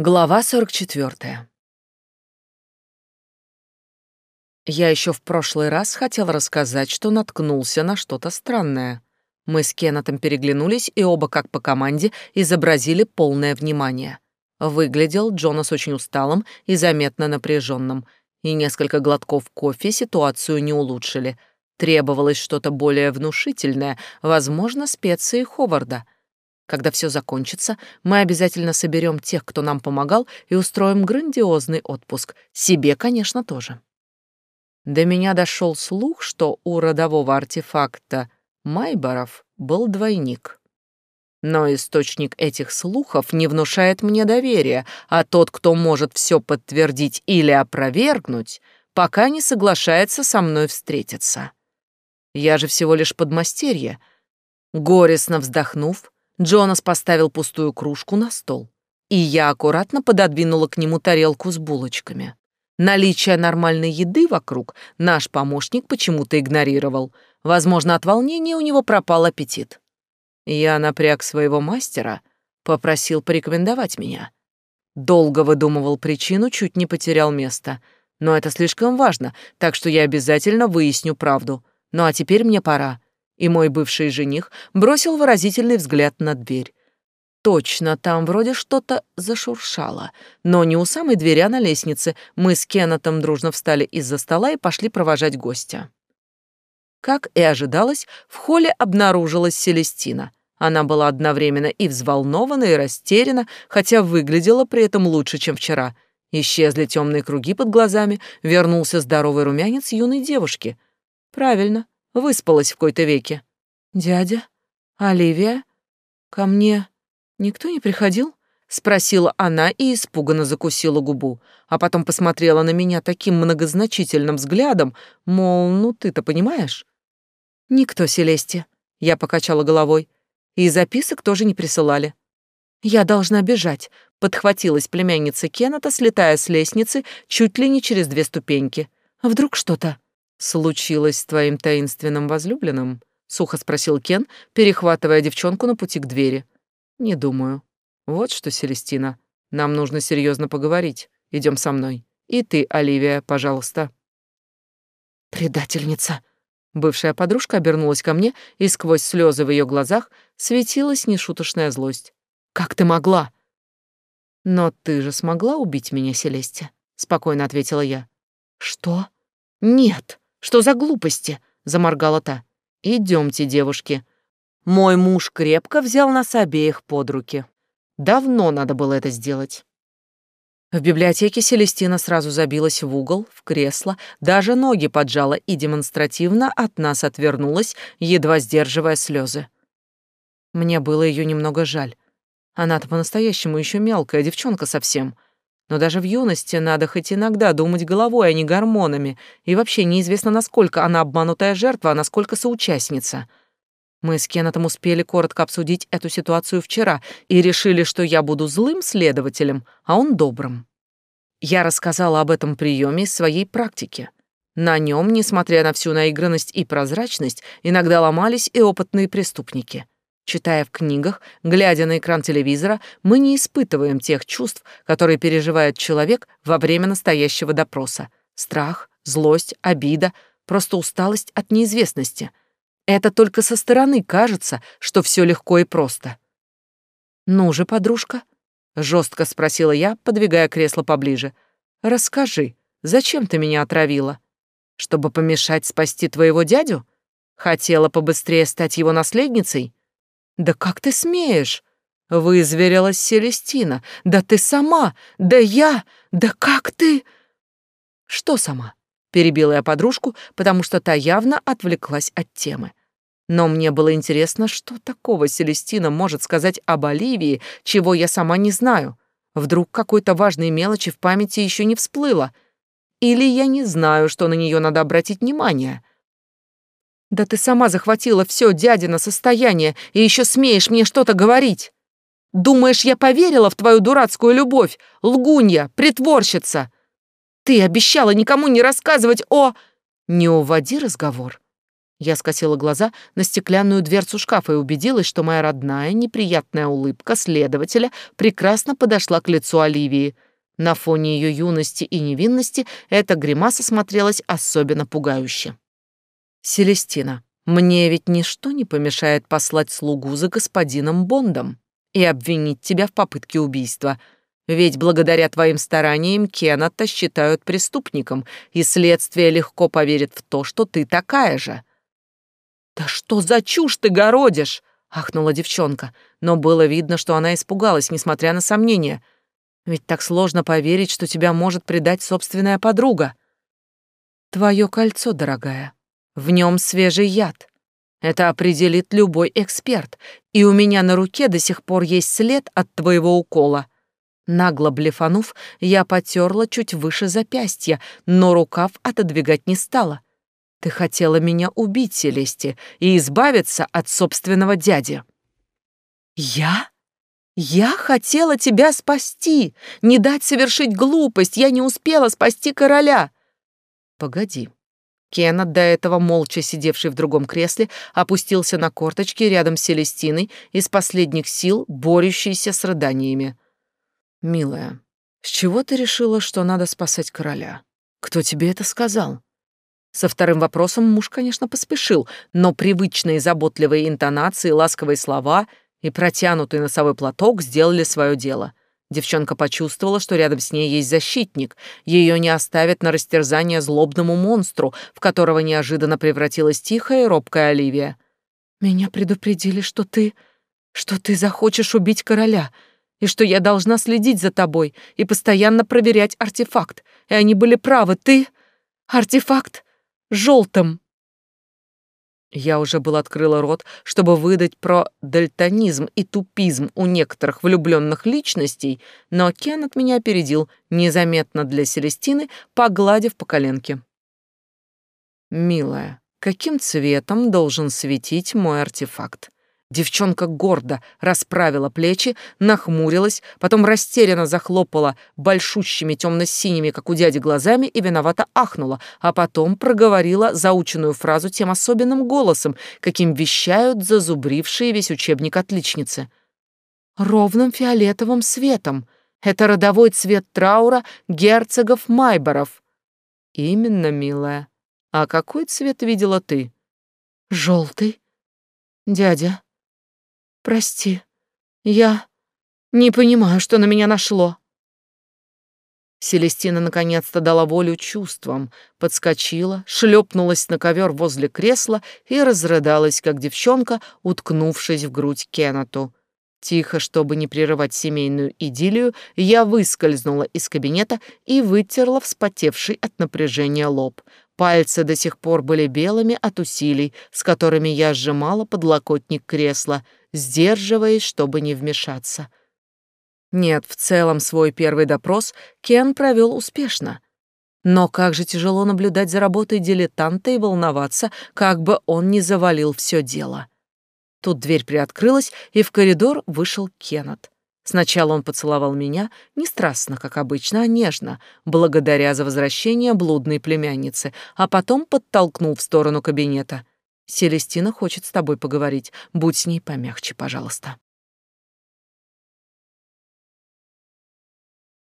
Глава 44. Я еще в прошлый раз хотел рассказать, что наткнулся на что-то странное. Мы с Кеннетом переглянулись и оба, как по команде, изобразили полное внимание. Выглядел Джонас очень усталым и заметно напряженным, и несколько глотков кофе ситуацию не улучшили. Требовалось что-то более внушительное, возможно, специи Ховарда — когда все закончится, мы обязательно соберем тех, кто нам помогал, и устроим грандиозный отпуск. Себе, конечно, тоже. До меня дошел слух, что у родового артефакта Майборов был двойник. Но источник этих слухов не внушает мне доверия, а тот, кто может все подтвердить или опровергнуть, пока не соглашается со мной встретиться. Я же всего лишь подмастерье. Горестно вздохнув, Джонас поставил пустую кружку на стол, и я аккуратно пододвинула к нему тарелку с булочками. Наличие нормальной еды вокруг наш помощник почему-то игнорировал. Возможно, от волнения у него пропал аппетит. Я напряг своего мастера, попросил порекомендовать меня. Долго выдумывал причину, чуть не потерял место. Но это слишком важно, так что я обязательно выясню правду. Ну а теперь мне пора и мой бывший жених бросил выразительный взгляд на дверь. Точно, там вроде что-то зашуршало, но не у самой двери, а на лестнице. Мы с Кеннетом дружно встали из-за стола и пошли провожать гостя. Как и ожидалось, в холле обнаружилась Селестина. Она была одновременно и взволнована, и растеряна, хотя выглядела при этом лучше, чем вчера. Исчезли темные круги под глазами, вернулся здоровый румянец юной девушки. Правильно, Выспалась в кои-то веке. «Дядя? Оливия? Ко мне никто не приходил?» Спросила она и испуганно закусила губу, а потом посмотрела на меня таким многозначительным взглядом, мол, ну ты-то понимаешь? «Никто, Селесте», — я покачала головой, и записок тоже не присылали. «Я должна бежать», — подхватилась племянница Кеннета, слетая с лестницы чуть ли не через две ступеньки. «Вдруг что-то?» «Случилось с твоим таинственным возлюбленным?» — сухо спросил Кен, перехватывая девчонку на пути к двери. «Не думаю. Вот что, Селестина, нам нужно серьезно поговорить. Идем со мной. И ты, Оливия, пожалуйста». «Предательница!» Бывшая подружка обернулась ко мне, и сквозь слезы в ее глазах светилась нешуточная злость. «Как ты могла?» «Но ты же смогла убить меня, Селестия?» — спокойно ответила я. «Что? Нет!» Что за глупости?» — заморгала та. «Идемте, девушки». Мой муж крепко взял нас обеих под руки. Давно надо было это сделать. В библиотеке Селестина сразу забилась в угол, в кресло, даже ноги поджала и демонстративно от нас отвернулась, едва сдерживая слезы. Мне было ее немного жаль. Она-то по-настоящему еще мелкая девчонка совсем — но даже в юности надо хоть иногда думать головой, а не гормонами, и вообще неизвестно, насколько она обманутая жертва, а насколько соучастница. Мы с Кеннетом успели коротко обсудить эту ситуацию вчера и решили, что я буду злым следователем, а он добрым. Я рассказала об этом приеме из своей практики. На нем, несмотря на всю наигранность и прозрачность, иногда ломались и опытные преступники — Читая в книгах, глядя на экран телевизора, мы не испытываем тех чувств, которые переживает человек во время настоящего допроса. Страх, злость, обида, просто усталость от неизвестности. Это только со стороны кажется, что все легко и просто. «Ну же, подружка», — жестко спросила я, подвигая кресло поближе, — «расскажи, зачем ты меня отравила? Чтобы помешать спасти твоего дядю? Хотела побыстрее стать его наследницей?» «Да как ты смеешь?» — вызверилась Селестина. «Да ты сама! Да я! Да как ты?» «Что сама?» — перебила я подружку, потому что та явно отвлеклась от темы. Но мне было интересно, что такого Селестина может сказать об Оливии, чего я сама не знаю. Вдруг какой-то важной мелочи в памяти еще не всплыло. Или я не знаю, что на нее надо обратить внимание. Да ты сама захватила все дядино состояние и еще смеешь мне что-то говорить. Думаешь, я поверила в твою дурацкую любовь, лгунья, притворщица? Ты обещала никому не рассказывать о... Не уводи разговор. Я скосила глаза на стеклянную дверцу шкафа и убедилась, что моя родная неприятная улыбка следователя прекрасно подошла к лицу Оливии. На фоне ее юности и невинности эта гримаса смотрелась особенно пугающе. «Селестина, мне ведь ничто не помешает послать слугу за господином Бондом и обвинить тебя в попытке убийства», ведь благодаря твоим стараниям Кеннета считают преступником, и следствие легко поверит в то, что ты такая же. «Да что за чушь ты городишь?» — ахнула девчонка, но было видно, что она испугалась, несмотря на сомнения. «Ведь так сложно поверить, что тебя может предать собственная подруга». «Твое кольцо, дорогая. В нем свежий яд. Это определит любой эксперт, и у меня на руке до сих пор есть след от твоего укола». Нагло блефанув, я потерла чуть выше запястья, но рукав отодвигать не стала. Ты хотела меня убить, Селести, и избавиться от собственного дяди. Я? Я хотела тебя спасти, не дать совершить глупость. Я не успела спасти короля. Погоди. Кеннет, до этого молча сидевший в другом кресле, опустился на корточки рядом с Селестиной из последних сил, борющейся с рыданиями. «Милая, с чего ты решила, что надо спасать короля? Кто тебе это сказал?» Со вторым вопросом муж, конечно, поспешил, но привычные заботливые интонации, ласковые слова и протянутый носовой платок сделали свое дело. Девчонка почувствовала, что рядом с ней есть защитник. Ее не оставят на растерзание злобному монстру, в которого неожиданно превратилась тихая и робкая Оливия. «Меня предупредили, что ты... что ты захочешь убить короля», и что я должна следить за тобой и постоянно проверять артефакт. И они были правы, ты... Артефакт желтым. Я уже был открыла рот, чтобы выдать про дальтонизм и тупизм у некоторых влюбленных личностей, но Кен от меня опередил, незаметно для Селестины, погладив по коленке. «Милая, каким цветом должен светить мой артефакт?» Девчонка гордо расправила плечи, нахмурилась, потом растерянно захлопала большущими темно-синими, как у дяди, глазами и виновато ахнула, а потом проговорила заученную фразу тем особенным голосом, каким вещают зазубрившие весь учебник отличницы. «Ровным фиолетовым светом. Это родовой цвет траура герцогов Майборов». «Именно, милая. А какой цвет видела ты?» «Желтый. Дядя, Прости, я не понимаю, что на меня нашло. Селестина наконец-то дала волю чувствам, подскочила, шлепнулась на ковер возле кресла и разрыдалась, как девчонка, уткнувшись в грудь Кеннету. Тихо, чтобы не прерывать семейную идиллию, я выскользнула из кабинета и вытерла вспотевший от напряжения лоб. Пальцы до сих пор были белыми от усилий, с которыми я сжимала подлокотник кресла — сдерживаясь, чтобы не вмешаться. Нет, в целом свой первый допрос Кен провел успешно. Но как же тяжело наблюдать за работой дилетанта и волноваться, как бы он не завалил все дело. Тут дверь приоткрылась, и в коридор вышел Кеннет. Сначала он поцеловал меня, не страстно, как обычно, а нежно, благодаря за возвращение блудной племянницы, а потом подтолкнул в сторону кабинета. Селестина хочет с тобой поговорить. Будь с ней помягче, пожалуйста.